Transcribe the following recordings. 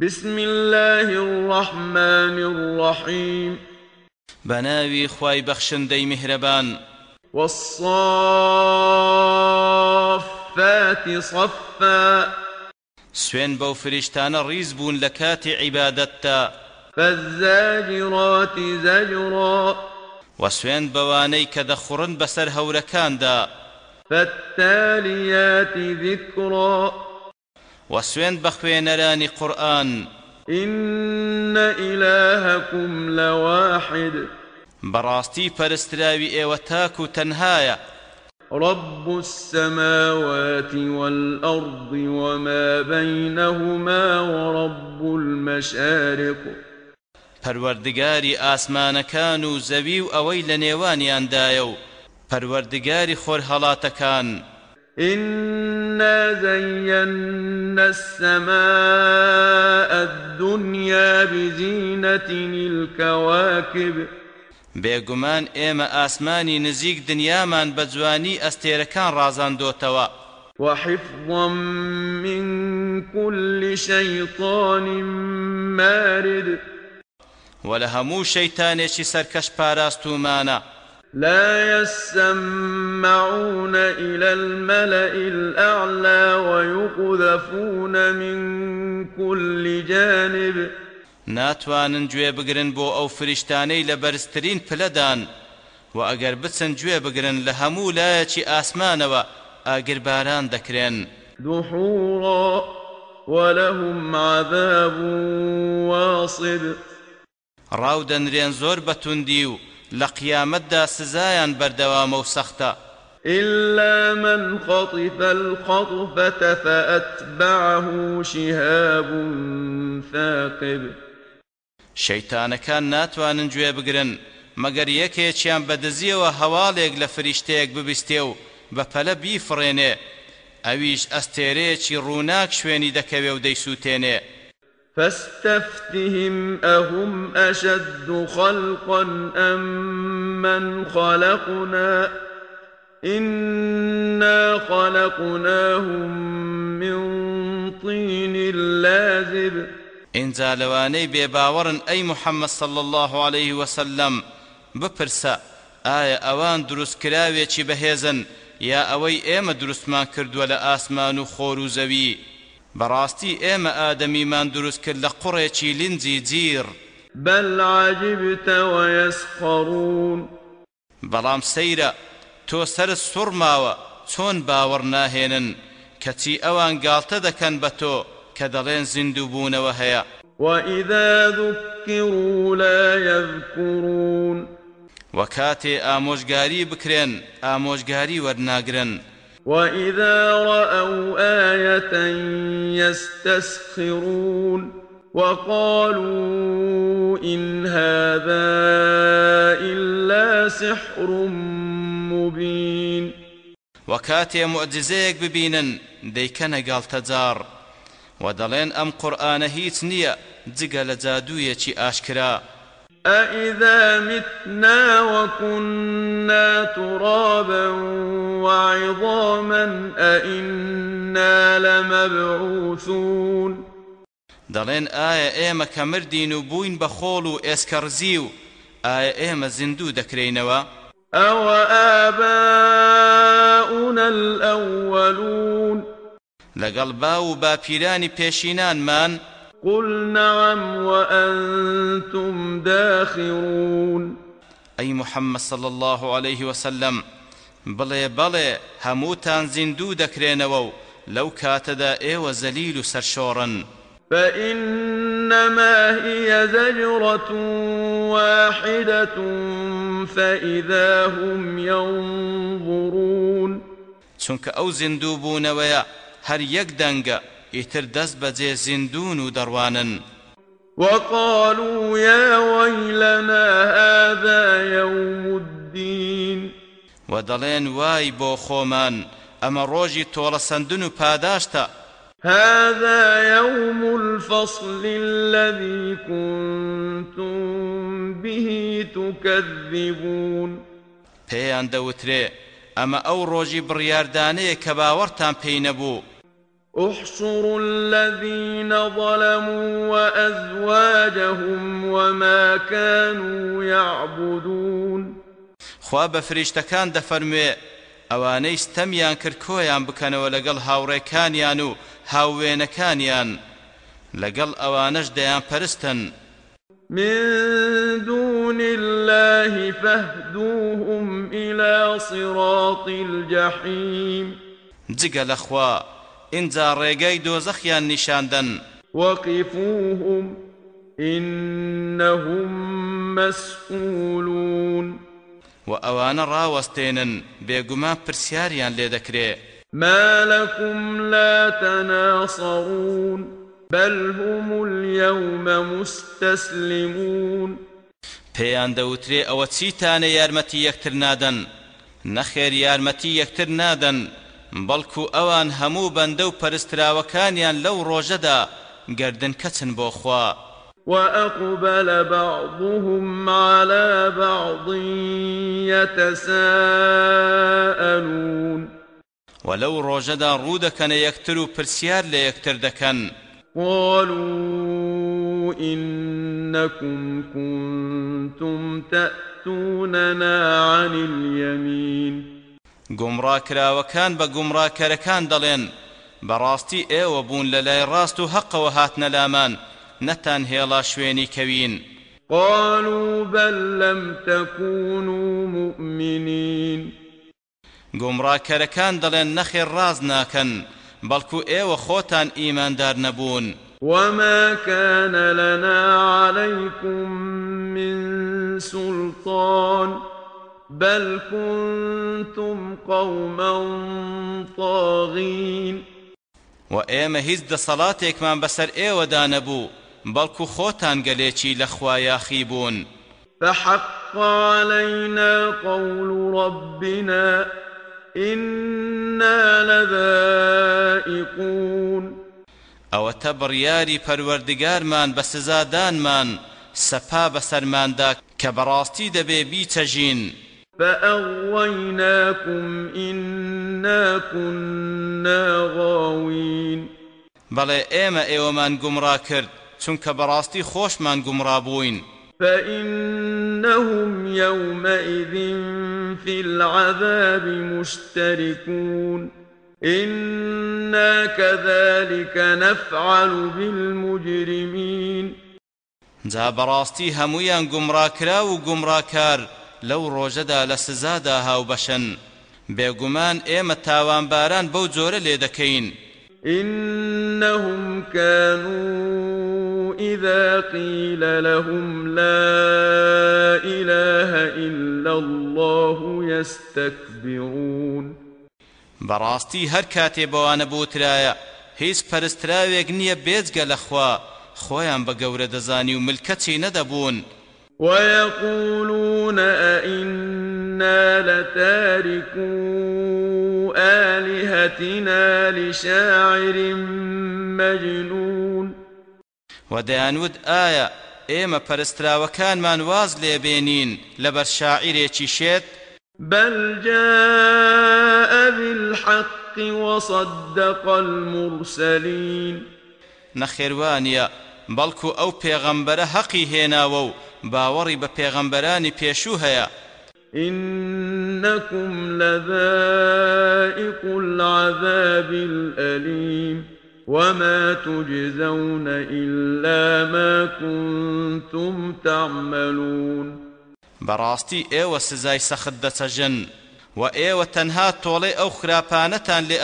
بسم الله الرحمن الرحيم. بەناوی خوای بەخشندەی میهرەبان والصافات صفا. سوێند بەو فریشتانەی ڕیز بوون لە فالزاجرات زجرا. وسوين بواني كدخرن بسر هوركان دا فالتاليات ذكرا. وسوين بخوينراني قرآن. إن إلهكم لواحد. براستي پرستراوي ايوتاكو تنهايا. رب السماوات والأرض وما بينهما ورب المشارق. پەروەردگاری ئاسمانەکان و زەوی و ئەوەی لە نێوانیاندایە و پەروەردگاری خۆر هەڵاتەکان إنا زينا السماء الدنيا بزينة الكواكب. بێگومان ئێمە ئاسمانی نزیک دنیامان بە جوانی ئەستێرەکان ڕازاندۆتەوە وحفظا من كل شيطان مارد. ولهمو شيطانێکی سەرکەش پاراستومانە. لا يسمعون إلى الملأ الأعلى ويقذفون من كل جانب. ناتوانن گوێ بگرن بۆ ئەو فریشتانەی لە بەرزترین پلەدان و ئەگەر بچن گوێ بگرن لە هەموو لایەکی ئاسمانەوە ئاگرباران دەکرێن. دحورا ولهم عذاب واصب. ڕاو دەنرێن زۆر بەتوندی و لە قیامەتدا سزایان بەردەوامە و سەختە. إلا من خطف الخطفة فأتبعه شهاب ثاقب. شەیتانەکان ناتوانن گوێ بگرن مەگەر یەکێکیان بەدزیەوە هەواڵێک لە فریشتەیەک ببیستێ و بە پەلە بیفڕێنێ ئەویش ئەستێرەیەکی ڕووناک شوێنی دەکەوێ و دەیسووتێنێ. فاستفتهم أهم أشد خلقا أم من خلقنا؟ إنا خلقناهم من طين لازب. اینجا لەوانەی بێباوەڕن ئەی محەممەد صل الله عليه وسلم بپرسە ئایا ئەوان دروستکراوێکی بەهێزن یا ئەوەی ئێمە دروستمان کردووە لە ئاسمان و خۆر و زەوی بەڕاستی ئێمە ئادەمیمان دروست کرد لە قوڕێکی لنجی جیر. بل عجبت ويسخرون. بەڵام سەیرە تۆ سەر سوڕماوە چۆن باوەڕ ناهێنن؟ کەچی ئەوان گاڵتە دەکەن بە تۆ کە دەڵێن زیندوو بوونەوە هەیە. وإذا ذكروا لا يذكرون. وكاتي آموشگاري بكرين آموشگاري ورناگرن وإذا رأوا آية يستسخرون وقالوا إن هذا إلا سحر مبين وكاتي معجزيك ببينن ديكنا قال تجار. ودلين أم قرآن هيت نية جگە لە آشكرا. أإذا متنا وكنا ترابا وعظاما أإنا لمبعوثون دەڵێن ئایا ئێمە کە مردین و بووین بە خۆڵ و ئێسکەرزی و ئایا ئێمە زیندوو دەکرێنەوە ئەوە ئاباؤنا الأولون لەگەڵ با و باپیرانی پێشینانمان قل نعم وأنتم داخرون أي محمد صلى الله عليه وسلم بڵێ بەڵێ هەمووتان زیندوو دەکرێنەوە و لەو کاتەدا ئێوە زەلیل و سەرشۆڕن. فإنما هي زجرة واحدة فإذا هم ينظرون چونك أو زندوبون ويا هر يك دنگا اتر دست بجي زندون دروانا وقالوا يا ويلنا هذا يوم الدين. وە دەڵێن وای بۆ خۆمان ئەمە ڕۆژی تۆڵەسەندن و پاداشتە هذا يوم الفصل الذي كنتم به تكذبون. پێیان دەوترێ ئەمە ئەو ڕۆژی بڕیاردانەیە کە باوەڕتان پێی نەبوو. احشروا الذين ظلموا وأزواجهم وما كانوا يعبدون. خوا بە فریشتەکان دەفەرموێ ئەوانەی ستەمیان کرد کۆیان بکەنەوە لەگەڵ هاوڕێکانیان و هاوێنەکانیان لەگەڵ ئەوانەش دەیان پەرستن. من دون الله فاهدوهم إلى صراط الجحيم. جگە لەخوا ئینجا ڕێگەی دۆزەخیان نیشاندن وقفوهم إنهم مسئولون و ئەوانە ڕاوەستێنن بێگومان پرسیاریان لێ دەکرێ ما لكم لا تناصرون بل هم اليوم مستسلمون. پێیان دەوترێ ئەوە چیتانە یارمەتی یەکتر نادەن نەخێر یارمەتی یەکتر نادەن بەڵکو ئەوان هەموو بەندە و پەرستراوەکانیان لەو ڕۆژەدا گردن کەچن بۆ خوا. وأقبل بعضهم على بعض يتساءلون. ولو یەکتر و پرسیار لە یەکتر دەکەن. قالوا إنكم كنتم تأتوننا عن اليمين. گومڕاکراوەکان بە گومڕاکەرەکان دەڵێن بەڕاستی ئێوە بوون لە لای ڕاست و حەقەوە هاتنە لامان نەتان هێڵا شوێنی کەوین. قالوا بل لم تكونوا مؤمنين. گومڕاکەرەکان دەڵێن نەخێر ڕاز ناکەن بەڵکو ئێوە خۆتان ئیماندار نەبوون. وما كان لنا عليكم من سلطان. بل كنتم قوما طاغين وإيما هیچ دەسەڵاتێکمان بەسەر ئێوەدا نەبوو بەڵکو خۆتان گەلێکی لەخوا یاخی بوون. فحق علينا قول ربنا إنا لذائقون ئەوە تە بڕیاری پەروەردگارمان بە سزادانمان سەپا بەسەرماندا کە بەڕاستی دەبێ بیچەژین فأغويناكم إنا كنا غاوين. بەڵێ ئێمە ئێوەمان گومڕا کرد چونکە بەڕاستی خۆشمان گومڕا بووین. فإنهم يومئذ في العذاب مشتركون. إنا كذلك نفعل بالمجرمين. جا بەڕاستی هەمویان گومڕاکرا و گومڕاکار لەو ڕۆژەدا لە سزادا هاوبەشن بێگومان ئێمە تاوانباران بەو جۆرە لێ دەکەین. إنهم كانوا إذا قيل لهم لا إله إلا الله يستكبرون. بەڕاستی هەر کاتێ بەوانە بوترایە. هیچ پەرستراوێک نییە بێجگە لەخوا. خۆیان بە گەورە دەزانی و ملکەچی نەدەبوون. ويقولون أئنا لتاركو آلهتنا لشاعر مجنون. ودەیانود ئایا ئێمە پەرستراوەکانمان واز لێبێنین لەبەر شاعیرێکی شێت بل جاء بالحق وصدق المرسلين. نەخێوانە بەڵکو ئەو پێغەمبەرە حەقی هێناوە و باوەڕی بە پێغەمبەرانی پێشوو هەیە. إنكم لذائق العذاب الأليم وما تجزون إلا ما كنتم تعملون. بەڕاستی ئێوە سزای سەخت دەچەژن و ئێوە تەنها تۆڵێ ئەو خراپانەتان لێ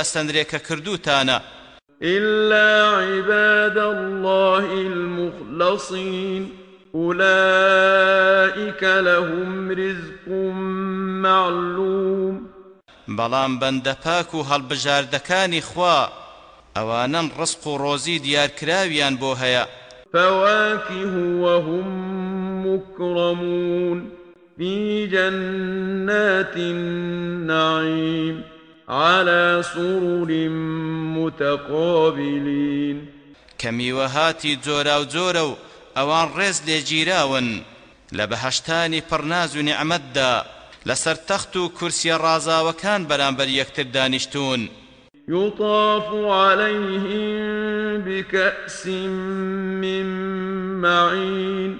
إلا عباد الله المخلصين. أولئك لهم رزق معلوم. بەڵام بەندە پاک و هەڵبژاردەکانی خوا ڕسق و ڕۆزی دیارکراویان بۆ هەیە. فواكه وهم مكرمون. في جنات النعيم. على سرر متقابلين. كميوهاتي جورا وجورا ئەوان ڕێز لێگیراون لە بەهشتانی پڕناز و نیعممەتدا لەسەر تەخت و کورسیە ڕازاوەکان بەرامبەر یەکتر دانیشتون يطاف عليهم بكأس من معين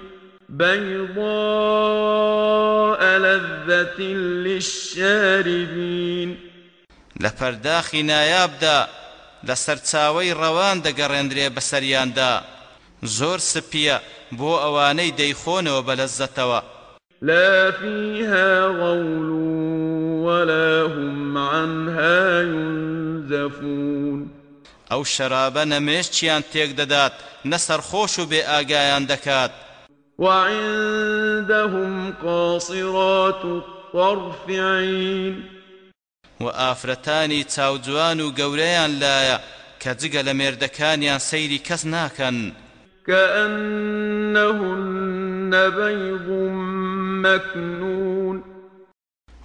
بيضاء لذة للشاربين. لپرداخی نایابدا لەسەر چاوەی ڕەوان دەگەڕێندرێ بەسەریاندا. زۆر سپیە بۆ ئەوانەی دەیخۆنەوە بە لەزەتەوە لا فيها غول ولا هم عنها ينزفون. ئەو شەرابە نەمێشتیان تێک دەدات نەسەر خۆش و بێ ئاگایان دەکات. وعندهم قاصرات الطرف عين. و ئافرەتانی چاوجوان و گەورەیان لایە کە جگە لە مێردەکانیان سەیری کەس ناکەن. كأنهن بيض مكنون.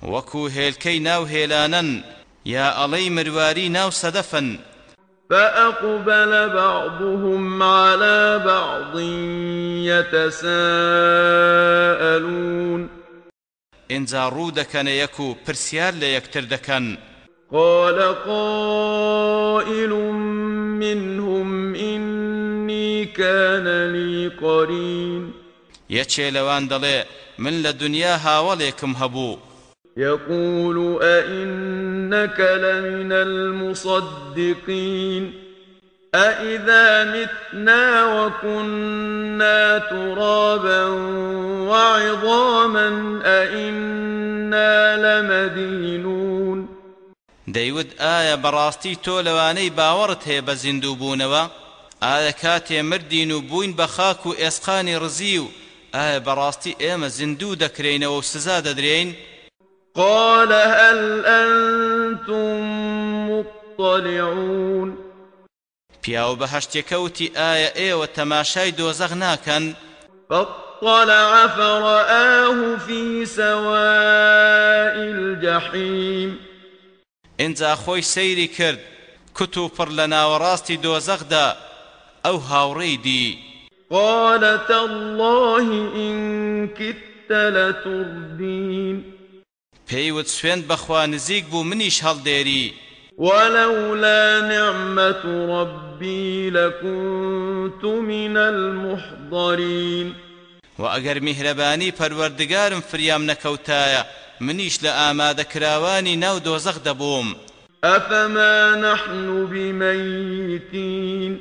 وەکو هێلکەی ناو هێلانن یا ئەڵەی مرواری ناو سەدەفن. فأقبل بعضهم على بعض يتساءلون. ئینجا ڕوو دەکەنە یەک و پرسیار لە یەکتر دەکەن قال قائل منهم إني كان لي قرين. یەکێ لەوان دەڵێ من لە دنیا هاوڵێکم هەبوو يقول أئنك لمن المصدقين. أئذا متنا وكنا ترابا وعظاما أئنا لمدينون دەیوت ئایا بەڕاستی تۆ لەوانەی باوەڕت هەیە بە زیندوو بوونەوە ئایا کاتێ مردین و بووین بە خاک و ئێسقانی ڕزی و ئایا بەڕاستی ئێمە زیندوو دەکرێنەوە و سزا دەدرێین؟ قال هل أنتم مطلعون پیاو بەهشتێکەوتی ئایا ئێوە تەماشای دۆزەغ ناکەن؟ فاطلع فرآه في سواء الجحيم. ئینجا خۆی سەیری کرد. کت و پڕ لە ناوەڕاستی دۆزەغدا. ئەو هاوڕێی دی. قال تالله إن كدت لتردين. پێیوت سوێن بەخوا نزیک بوو منیش هەڵدێری. ولولا نعمة ربي لكنت من المحضرين. و ئەگەر میهرەبانی پەروەردگارم فریام نەکەوتایە منیش لە ئامادەکراوانی ناو دۆزەخ دەبووم. أفما نحن بميتين؟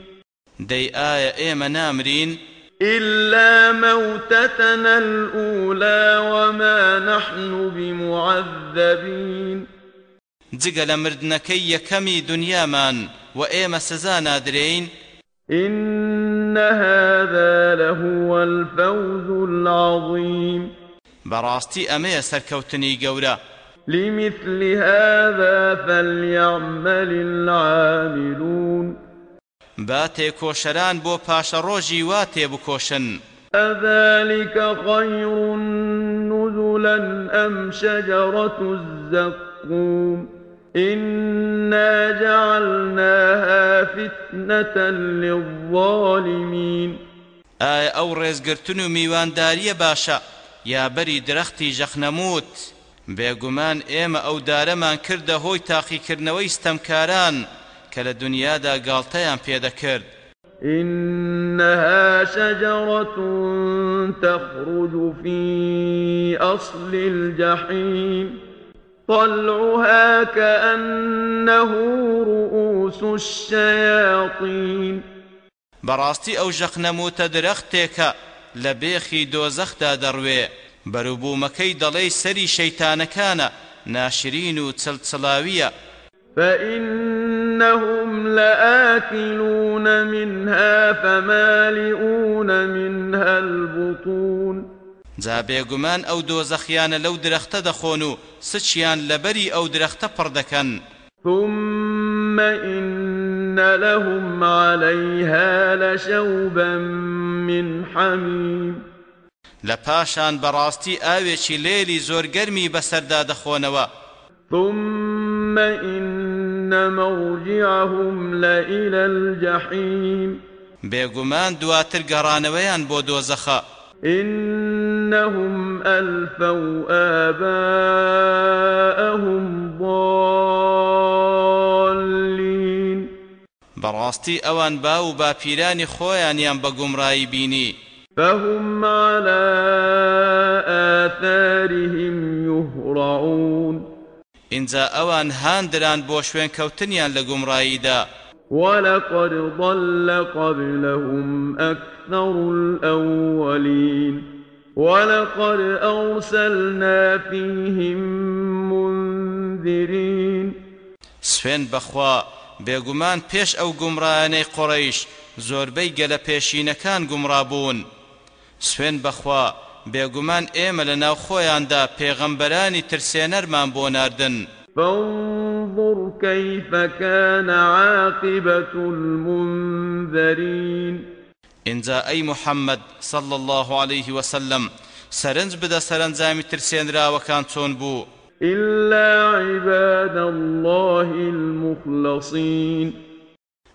دەی ئایا ئێمە نامرین؟ إلا موتتنا الأولى وما نحن بمعذبين. جگە لە مردنەکەی یەکەمی دنیامان. و ئێمە سزا نادرین إن هذا لهو الفوز العظيم. بەڕاستی ئەمەیە سەرکەوتنی گەورە لمثل هذا فليعمل العاملون. با تێکۆشەران بۆ پاشە ڕۆژی وا تێبکۆشن أذلك خير نزلا أم شجرة الزقوم. إنا جعلناها فتنة للظالمين. ئایا ئەو ڕێزگرتن و میوانداریە باشە؟ یا بەری درەختی ژەخنەموت بێگومان ئێمە ئەو دارەمان کردە هۆی تاقیکردنەوەی ستەمکاران کە لە دنیادا گاڵتەیان پێدەکرد. إنها شجرة تخرج في أصل الجحيم. طلعها كأنه رؤوس الشياطين. بەڕاستی ئەو ژەخنەموتە درەختێکە لە بێخی دۆزەخدا دەڕوێ بەروبوومەکەی دەڵێی سەری شەیتانەکانە ناشرین و چلچلاویە فإنهم لآكلون منها فمالئون منها البطون. جا بێگومان ئەو دۆزەخیانە لەو درەختە دەخۆن و سچیان لەبەری ئەو درەختە پڕ دەکەن. ثم إن لهم عليها لشوبا من حميم. لە پاشان بەڕاستی ئاوێکی لێلی زۆر گەرمی بەسەردا دەخۆنەوە. ثم إن مرجعهم لإلى الجحيم. بێگومان دواتر گەڕانەوەیان بۆ دۆزەخە. إنهم ألفوا آباءهم ضالين. بەڕاستی ئەوان با و باپیرانی خۆیانیان بە گومڕایی بینی. فهم على آثارهم يهرعون. اینجا ئەوان هاندران بۆ شوێن کەوتنیان لە گومڕاییدا ولقد ضل قبلهم أكثر الأولين. ولقد أرسلنا فيهم منذرين سوێن بەخوا بێگومان پێش ئەو گومڕایانەی قڕەیش زۆربەی گەلە پێشینەکان گومڕابوون سوێن بەخوا بێگومان ئێمە لە ناو خۆیاندا پێغەمبەرانی ترسێنەرمان بۆ ناردن. فانظر كيف كان عاقبة المنذرين اینجا ئەی محەممەد صلى الله عليه وسلم سەرنج بدە سەرنجامی ترسێنراوەکان چۆن بوو إلا عباد الله المخلصين.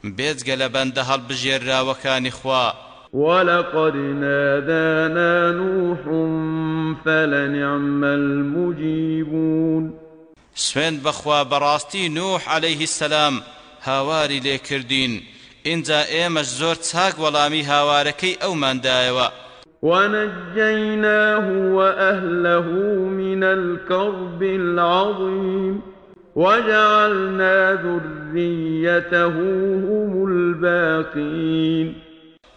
بێجگە لە بەندە هەڵبژێرراوەکانی خوا ولقد نادانا نوح فلنعم المجيبون. سوێن بەخوا بەڕاستی نوح عليه السلام هاواری لێکردین اینجا ئێمەش زۆر چاک وەڵامی هاوارەکەی ئەوماندایەوە ونجيناه وأهله من الكرب العظيم. وجعلنا ذريته هم الباقين.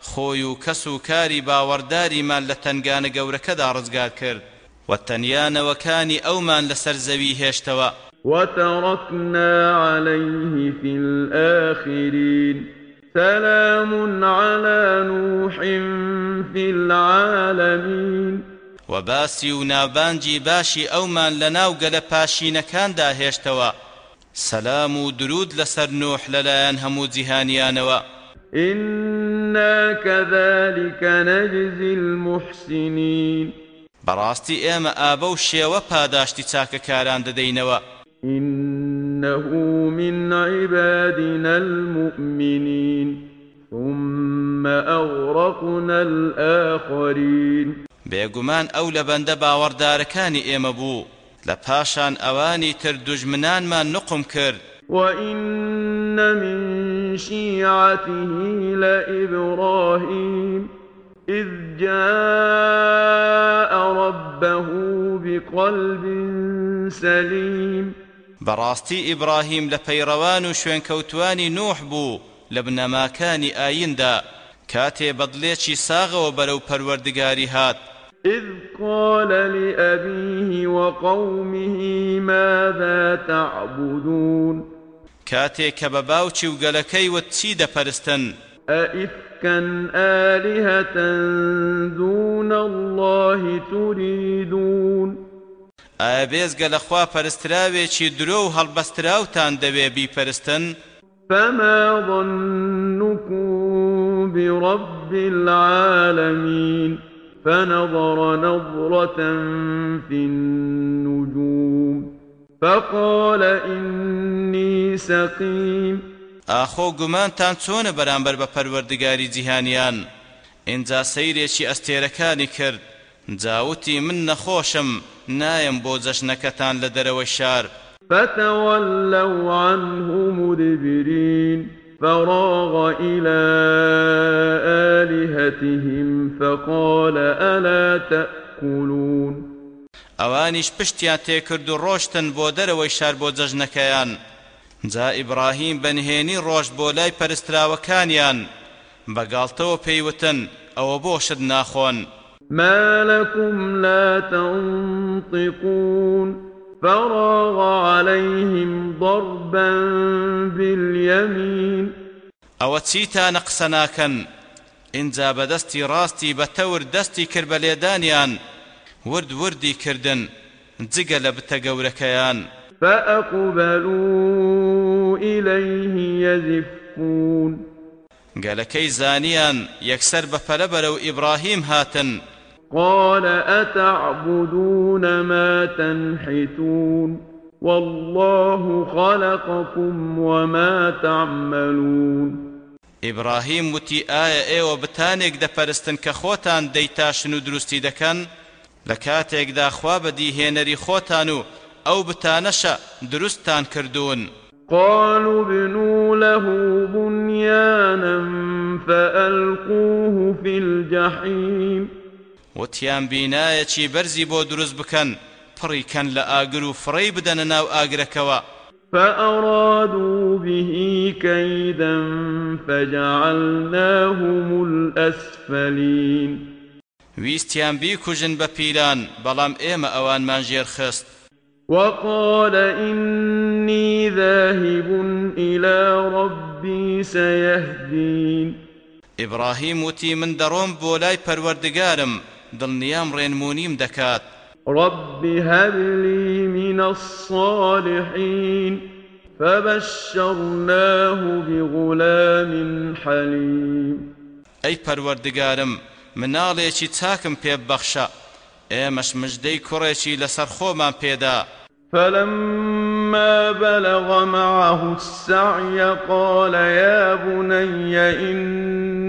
خۆی و کەس و کاری باوەڕداریمان لە تنگانە گەورەکەدا ڕزگار کرد. و تەنیانەوەکانی ئەومان لەسەر زەوی هێشتەوە. وتركنا عليه في الآخرين. سلام على نوح في العالمين. و ناوبانجی باشی ئەومان لە ناو گەلە پاشینەکاندا هێشتەوە سەلام و درود لەسەر نوح لەلایەن هەموو جیهانیانەوە. إنا كذلك نجزي المحسنين. بەڕاستی ئێمە ئابە و شێوە پاداشتی چاکەکاران دەدەینەوە. إنه من عبادنا المؤمنين. ثم أغرقنا الآخرين. بێگومان ئەو لە بەندە باوەڕدارەکانی ئێمە بوو. لە پاشان ئەوانی تر دوژمنانمان نقم کرد. وإن من شيعته لإبراهيم. إذ جاء ربه بقلب سليم. بەڕاستی ئیبراهیم لە پەیڕەوان و شوێنکەوتوانی نوح بوو لە بنەماکانی ئایندا. کاتێ بەدڵێکی ساغەوە بەرەو پەروەردگاری هات. إذ قال لأبيه وقومه ماذا تعبدون؟ کاتێک کە بە باوچی و گەلەکەی وت چی دەپەرستن؟ أئفكا آلهة دون الله تريدون؟ ئایا بێزگە لەخوا پەرستراوێکی درۆ و هەڵبەستراوتان دەوێ بیپەرستن؟ فما ظنكم برب العالمين فنظر نظرة في النجوم فقال إني سقيم ئاخۆ گومانتان چۆنە بەرامبەر بە پەروەردگاری جیهانیان؟ ئینجا سەیرێکی ئەستێرەکانی کرد. جاوتی من نەخۆشم. نایم بۆ جەشنەکەتان لە دەرەوە شار. فتولوا عنه مدبرين فراغ إلى آلهتهم فقال ألا تأكلون؟ ئەوانیش پشتیان تێکرد و ڕۆشتن بۆ دەرەوەی شار بۆ جەژنەکەیان جا ئیبراهیم بەنهێنی ڕۆژ بۆ لای پەرستراوەکانیان. بەگاڵتەوە پێیوتن ئەوە بۆشت ناخۆن. ما لكم لا تنطقون فراغ عليهم ضربا باليمين ئەوە چیتانە قسە ناکەن ئینجا بەدەستی ڕاستی بە تەور دەستی کرد بە لێدانیان ورد وردی کردن جگە لە بتە گەورەکەیان فأقبلوا إليه يزفون یەکسەر بە پەلە بەرەو ئیبراهیم هاتن. قال أتعبدون ما تنحتون والله خلقكم وما تعملون ئیبراهیم وتی ئایا ئێوە بتانێک دەپەرستن کە خۆتان دەیتاشن و دروستی دەکەن لە کاتێکدا خوا بەدیهێنەری خۆتان و ئەو بتانەشە دروستتان کردوون قالوا ابنوا له بنيانا فألقوه في الجحيم. وتیان بینایەکی بەرزی بۆ دروست بکەن پڕیکەن لە ئاگر و فڕی بدەنە ناو ئاگرەکەوە. فأرادوا به كيدا فجعلناهم الأسفلين. ویستیان بیکوژن بە پیران بەڵام ئێمە ئەوانمان ژێر خست. وقال إني ذاهب إلى ربي سيهدين. ئیبراهیم وتی من دەڕۆم بۆ لای پەروەردگارم دڵنیام ڕێنمونیم دەکات رب هب لي من الصالحين فبشرناه بغلام حليم. ئەی پەروەردگارم مناڵێکی چاکم پێ بەخشە ئێمەش مژدەی کوڕێکی لەسەر خۆمان پێدا. فلما بلغ معه السعي قال يا بني إني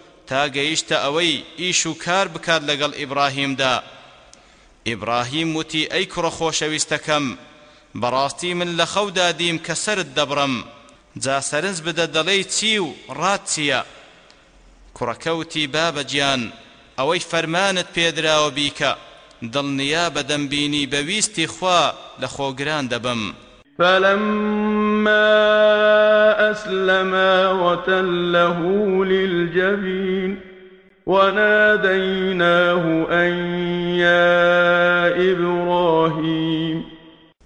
تا گەیشتە ئەوەی ئیش و کار بکات لەگەڵ ئیبراهیمدا. ئیبراهیم وتی ئەی کوڕە خۆشەویستەکەم بەڕاستی من لە خەودا دیم کە سرت دەبڕم. جا سەرنج بدە دەڵێی چی و ڕات چییە؟ کوڕەکەوتی بابە گیان ئەوەی فەرمانت پێدراوە بیکە دڵنیا بە دەمبینی بەویستی خوا لە خۆگران دەبم. فلما أسلما وتله للجبين وناديناه أن يا إبراهيم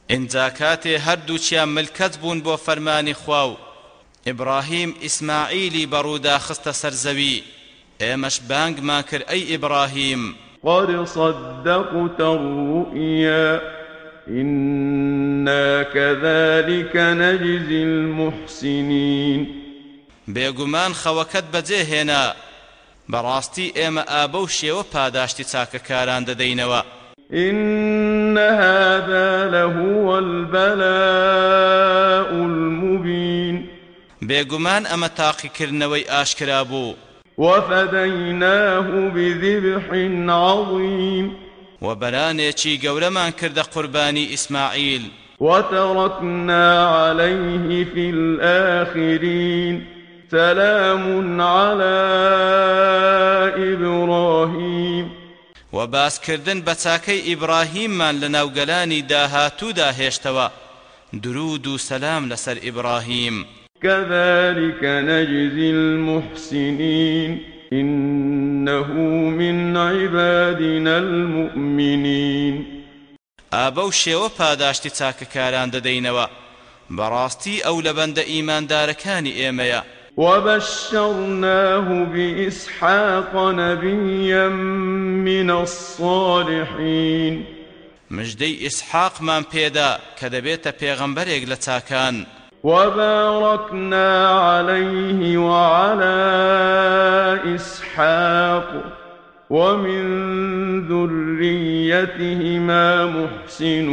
ئینجا کاتێ هەردووچیان ملکەت بوون بۆ فەرمانی خوا و ئیبراهیم ئیسماعیلی بەڕوودا خستە سەرزەوی. ئێمەش بانگمان کرد ئەی ئیبراهیم قد صدقت الرؤيا. إنا كذلك نجزي المحسنين. بێگومان خەوەکەت بەجێهێنا. بەڕاستی ئێمە ئابە و شێوە پاداشتی چاکەکاران دەدەینەوە. إن هذا لهو البلاء المبين. بێگومان ئەمە تاقیکردنەوەی ئاشکرا بوو. وفديناه بذبح عظيم. و بەرانێکی گەورەمان کردە قوربانی ئیسماعیل. وتركنا عليه في الآخرين سلام على إبراهيم. و باسکردن بە چاکەی ئیبراهیممان لە ناوگەلانی داهاتوودا هێشتەوە. درود و سەلام لەسەر ئیبراهیم. كذلك نجزي المحسنين. إنه من عبادنا المؤمنين. ئابە و شێوە پاداشتی چاکەکاران دەدەینەوە. بەڕاستی ئەو لە بەندە ئیماندارەکانی ئێمەیە. وبشرناه بإسحاق نبيا من الصالحين. ئیسحاقمان پێدا کە دەبێتە پێغەمبەرێک لە چاکان. وباركنا عليه وعلى إسحاق ومن ذريتهما محسن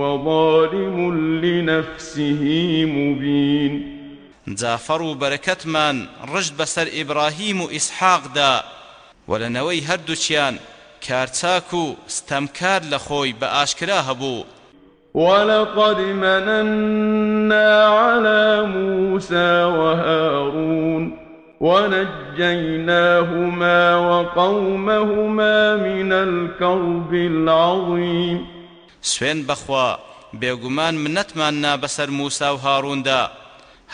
وظالم لنفسه مبين. جافەڕ و بەرەکەتمان ڕژد بەسەر ئیبراهیم و ئیسحاقدا و لەنەوەی هەردووچیان کارچاک و ستەمکار لە خۆی بە ئاشکرا هەبوو ولقد مننا على موسى وهارون ونجيناهما وقومهما من الكرب العظيم. سوێن بەخوا بێگومان منەتمان نا بەسەر موسا و هاڕووندا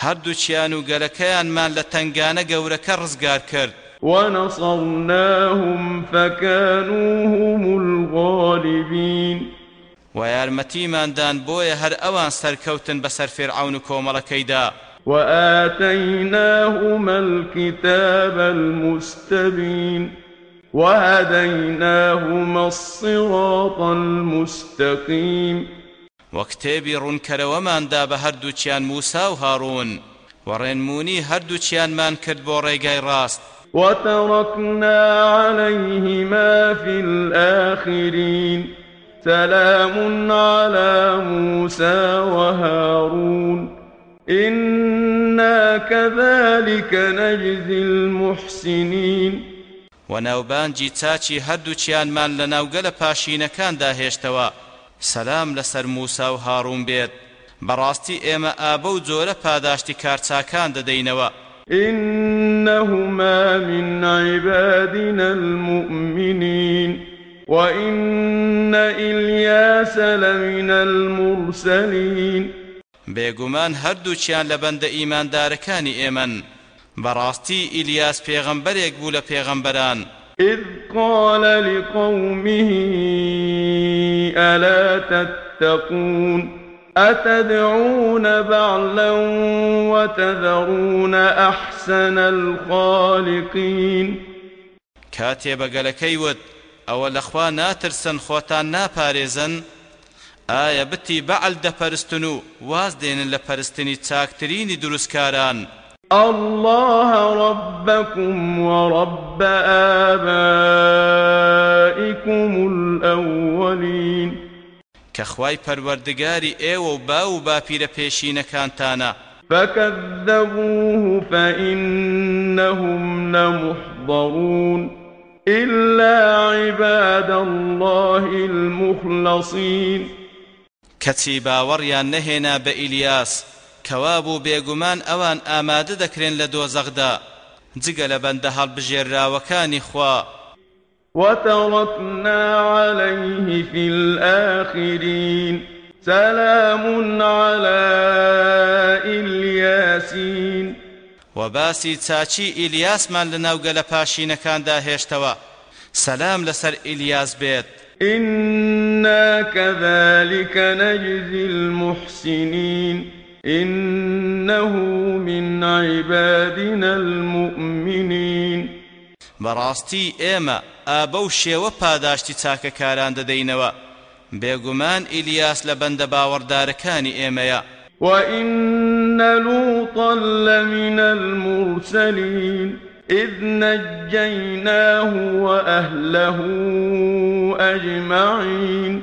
هەردووچیان و گەلەکەیانمان لە تنگانە گەورەکە ڕزگار کرد. ونصرناهم فكانوا هم الغالبين. و یارمەتیماندان بۆیە هەر ئەوان سەرکەوتن بەسەر فێرعون و کۆمەڵەکەیدا وآتيناهما الكتاب المستبين وهديناهما الصراط المستقيم. و کتێبی ڕوونکەرەوەماندا بە هەردووچیان موسا و هاڕون وڕێنمونی هەردووچیانمان کرد بۆ ڕێگای ڕاست وتركنا عليهما في الآخرين. سلام على موسى وهارون. إنا كذلك نجزي المحسنين. وناوبانجی چاچی هەردووچیانمان لە ناوگەلە پاشینەکاندا هێشتەوە سەلام لەسەر موسا و هاڕوون بێت. بەڕاستی ئێمە ئابە و جۆرە پاداشتی کارچاکان دەدەینەوە. إنهما من عبادنا المؤمنين. وإن إلياس لمن المرسلين بێگومان هەردووچیان لە بەندە ئیماندارەکانی ئێمن بەڕاستی ئیلیاس پێغەمبەرێک بوو لە پێغەمبەران. إذ قال لقومه ألا تتقون أتدعون بعلا وتذرون أحسن الخالقين كاتي بقلكي أو الأخوة ناترسن خوتان ناپارێزن. ئایا بتی بەعل دەپەرستن و واز دێنن لە پەرستنی چاکترینی دروستکاران؟ الله ربكم ورب آبائكم الأولين. کە خوای پەروەردگاری ئێوە و باو باپیرە پێشینەکانتانە فكذبوه فإنهم لمحضرون. إلا عباد الله المخلصين. كتي باوريان نهينا بإلياس كوابو بيگومان اوان آماده دكرين لدوزغدا جگە لە بەندە هەڵبژێراوەکانی خوا. وتركنا عليه في الآخرين. سلام على وباسي تاچی ئیلیاسمان لە ناوگەلە پاشینەکاندا هێشتەوە. سلام لەسەر ئیلیاس بێت. إنا كذلك نجزي المحسنين. إنه من عبادنا المؤمنين. بەڕاستی ئێمە ئابە و شێوە پاداشتی چاکەکاران دەدەینەوە. بێگومان ئیلیاس لە بەندە باوەڕدارەکانی ئێمەیە. وإن لوطا لمن المرسلين إذ نجيناه وأهله أجمعين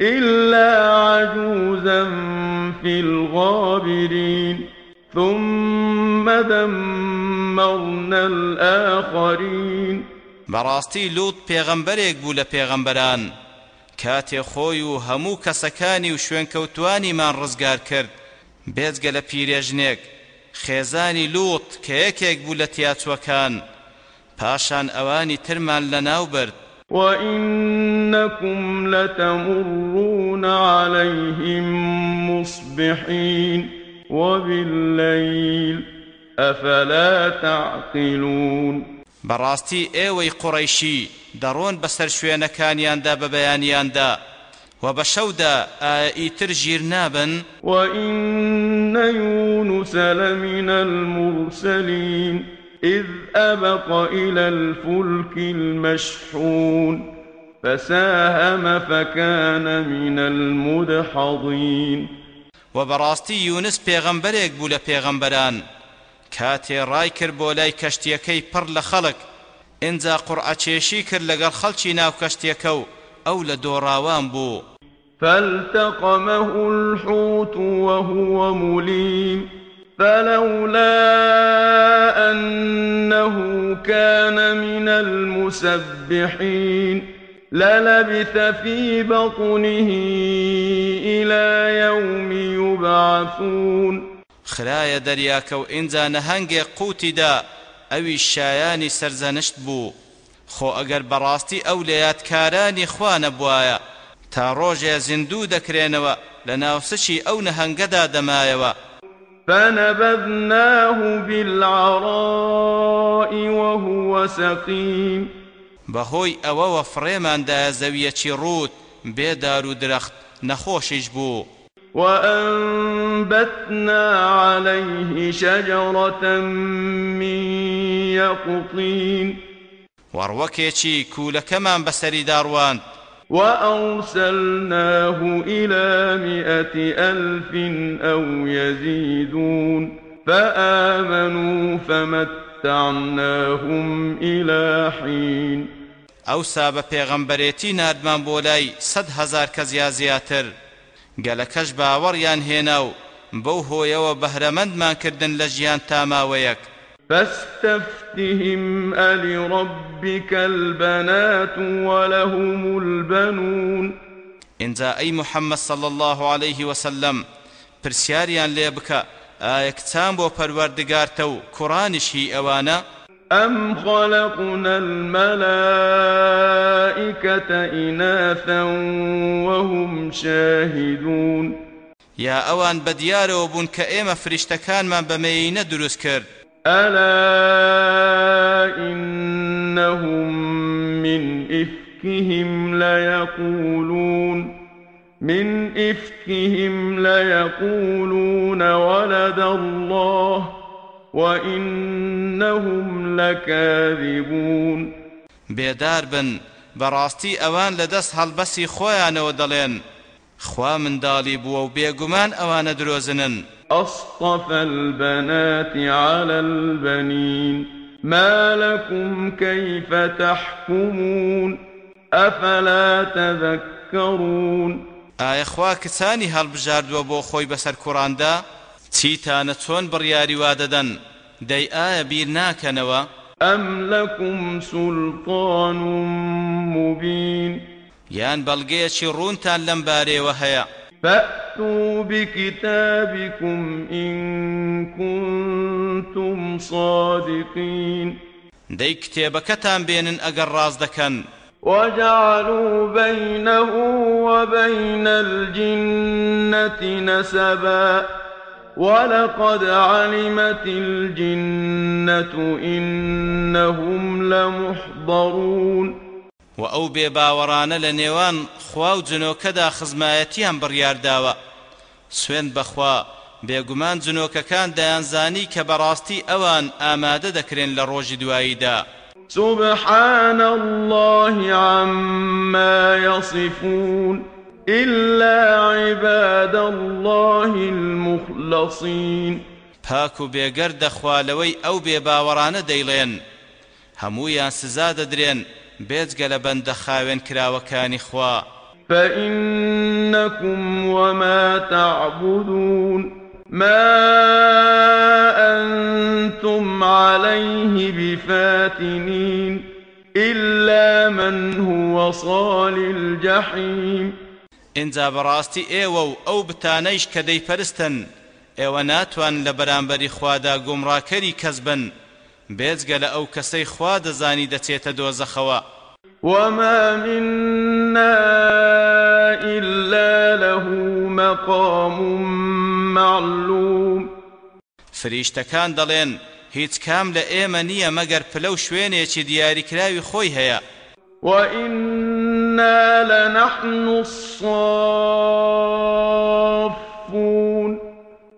إلا عجوزا في الغابرين ثم دمرنا الآخرين بەڕاستی لوت پێغەمبەرێک بوو لە کاتێ خۆی و هەموو کەسەکانی و شوێنکەوتوانیمان ڕزگار کرد. بێجگە لە پیرێژنێک. خێزانی لوت کە یەکێک بوو لە پاشان ترمان لەناو برد. وإنكم لتمرون عليهم مصبحين وبالليل أفلا تعقلون بەڕاستی ئێوەی قوڕەیشی دەڕۆن بەسەر شوێنەکانیاندا بە بەیانیاندا. و بە شەودا ئیتر ژیر نابن. وإن يونس لمن المرسلين إذ أبق إلى الفلك المشحون فساهم فكان من المدحضين. وبراستي يونس پیغمبرێک بوو لە پێغەمبەران. کاتێ ڕای کرد بۆ لای کەشتیەکەی پڕ لە خەڵک. ئینجا قورعەچێشی کرد ناو کەشتیەکە و ئەو لە دۆڕاوان فالتقمه الحوت وهو مليم. فلولا أنه كان من المسبحين للبث في بطنه إلى يوم يبعثون. خرايە دەریاکە و ئینجا نەهەنگێ قوتیدا ئەوی شایانی سەرزەنشت بوو. خۆ ئەگەر بەڕاستی ئەو لە یادکارانی خوا نەبوایە تا ڕۆژێ زیندوو دەکرێنەوە لە ناوسشی ئەو نەهەنگەدا دەمایەوە. فنبذناه بالعراء وهو سقيم. بەهۆی ئەوەوە فڕێماندایە زەویەکی ڕوت بێدار و درەخت نەخۆشیش بوو. وأنبتنا عليه شجرة من يقطين. وەڕوەکێکی کوولەکەمان بەسەری داڕواند وأرسلناه إلى مئة ألف أو يزيدون. فآمنوا فمتعناهم إلى حين. ئەوسا بە پێغەمبەرێتی نردمان بۆ لای سەد هەزار کەس یا زیاتر گەلەکەش باوەڕیان هێنا و بەو هۆیەوە بەهرەمەندمان کردن لە ژیان تاماوەیەک. فاستفتهم ألربك البنات ولهم البنون. اینجا ئەی محەممەد صلى الله عليه وسلم پرسیاریان لێ بکە ئایا کچان بۆ پەروەردگارتە و کوڕانیشی ئەوانە؟ أم خلقنا الملائكة إناثا وهم شاهدون یا ئەوان بەدیارەوە بوون کە ئێمە فریشتەکانمان بەمەینە دروست کرد ألا إنهم من إفكهم ليقولون من إفكهم ليقولون ولد الله وإنهم لكاذبون. بێدار بن بەڕاستی ئەوان لەدەست هەڵبەسی خۆیانەوە دەڵێن. خوا منداڵی بووە و بێگومان ئەوانە درۆزنن. أصطفى البنات على البنين. ما لكم كيف تحكمون؟ أفلا تذكرون؟ ئایا خوا کچانی هەڵبژاردووە بۆ خۆی بەسەر کوڕاندا؟ چیتانە چۆن بڕیاری وا دەدەن دەی ئایا بیر ناکەنەوە؟ أم لكم سلطان مبين؟ یان بەڵگەیەکی ڕوونتان لەم بارەوە هەیە؟ فأتوا بكتابكم إن كنتم صادقين. کتێبەکەتان بێنن ئەگەر ڕاز دەکەن. وجعلوا بينه وبين الجنة نسبا. ولقد علمت الجنة إنهم لمحضرون و ئەو بێباوەڕانە لە نێوان خوا و جنۆکەدا خزمایەتیان بڕیارداوە سوێن بەخوا بێگومان جنۆکەکان دەیانزانی کە بەڕاستی ئەوان ئامادە دەکرێن لە ڕۆژی دواییدا. سبحان الله عما يصفون. إلا عباد الله المخلصين. پاک و بێگەر دەخوالەوەی ئەو بێباوەڕانە دەیڵێن. هەموویان سزا دەدرێن بێجگە لە بەندە خاوێن کراوەکانی خوا. فإنكم وما تعبدون. ما أنتم عليه بفاتنين. إلا من هو صال الجحيم. اینجا بەڕاستی ئێوە و ئەو بتانەیش کە دەیپەرستن. ئێوە ناتوان لە بەرامبەری خوادا گومڕاکەری کەس بن. بێجگە لە ئەو کەسەی خوا دەزانی دەچێتە دۆزەخەوە. وما منا إلا له مقام معلوم. فریشتەکان دەڵێن هیچ کام لە ئێمە نییە مەگەر پلە و شوێنێکی دیاریکراوی خۆی هەیە. وإنا لنحن الصافون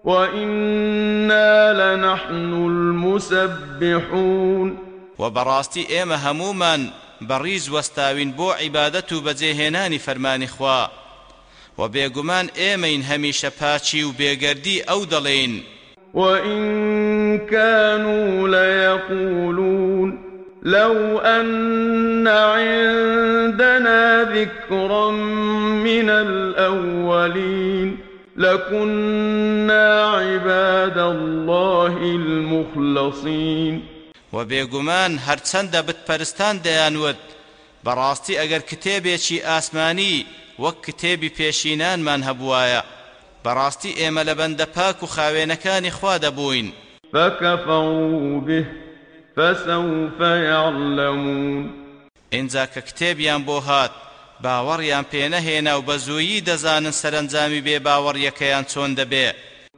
وإنا لنحن المسبحون وبراستي ئێمە هەمومان بەڕیز وەستاوین بۆ عیبادەت و بەجێهێنانی فەرمانی خوا. و بێگومان ئێمەین هەمیشە پاچی و بێگەردی ئەو وإن كانوا ليقولون لو أن عندنا ذكرا من الأولين لكنا عباد الله المخلصين و بێگومان هەرچەندە بتپەرستان دەیانوت بەڕاستی ئەگەر کتێبێکی ئاسمانی وەک کتێبی پێشینانمان هەبوایە بەڕاستی ئێمە لە بەندە پاک و خاوێنەکانی خوا دەبووین. فكفروا به فسوف يعلمون. ئینجا کە کتێبیان بۆ هات باوەڕیان پێنەهێنا و بە زوویی دەزانن سەرنجامی بێ باوەڕیەکەیان چۆن دەبێ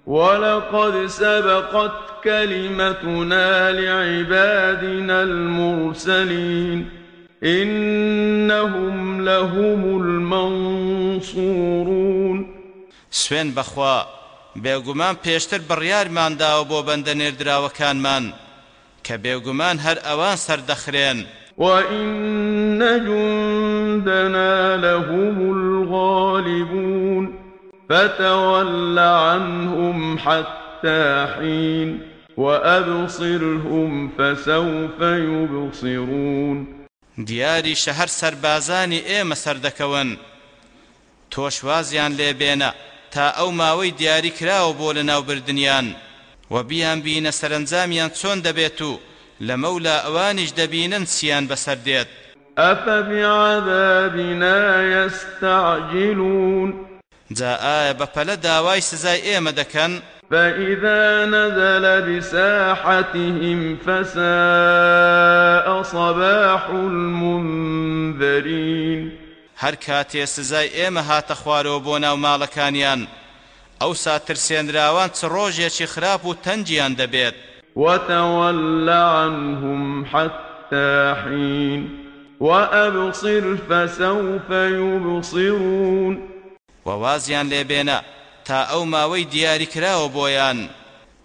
ولقد سبقت كلمتنا لعبادنا المرسلين. إنهم لهم المنصورون. سوێن بەخوا بێگومان پێشتر بڕیارمان داوە بۆ بەندە نێردراوەکانمان کە بێگومان هەر ئەوان سەردەخرێن. وإن جندنا لهم الغالبون فتول عنهم حتى حين وأبصرهم فسوف يبصرون. دیاری شەهر سربازانی ئێمە سەردەکەون. تۆشوازیان لێبێنە تا ئەو ماوەی دیاری کراوە بۆ لە ناوبردنیان و بیان بینە سەرنجامیان چۆن دەبێت و لە مەولا ئەوانیش دەبینن چیان بەسەر دێت يستعجلون؟ جا ئایا بەپەلە داوای سزای ئێمە دەکەن فإذا نزل بساحتهم فساء صباح المنذرين. سزای ئێمە هاتە خوارەوە بۆ ناو ماڵەکانیان ئەو ساترسێنراوان چ ڕۆژێکی خراپ و تەنجیان دەبێت. وتول عنهم حتى حين وأبصر فسوف يبصرون. ووازیان لێبێنە تا ئەو ماوەی دیاری کراوە بۆیان.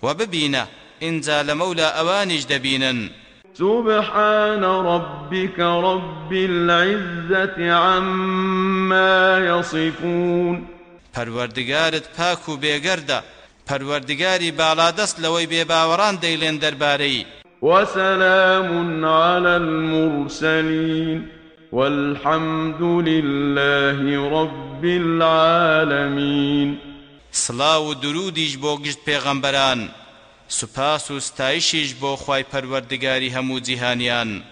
و ببینە ئینجا لە مەولا ئەوانیش دەبینن. سبحان ربك رب العزة عما يصفون. پەروەردگارت پاک و بێگەردە. پەروەردگاری باڵادەست لەوەی بێباوەڕان دەیڵێن دەربارەی. وسلام على المرسلين والحمد لله رب العالمين. سڵاو و درودیش بۆ گشت پێغەمبەران. سوپاس و ستایشیش بۆ خوای پەروەردگاری هەموو جیهانیان.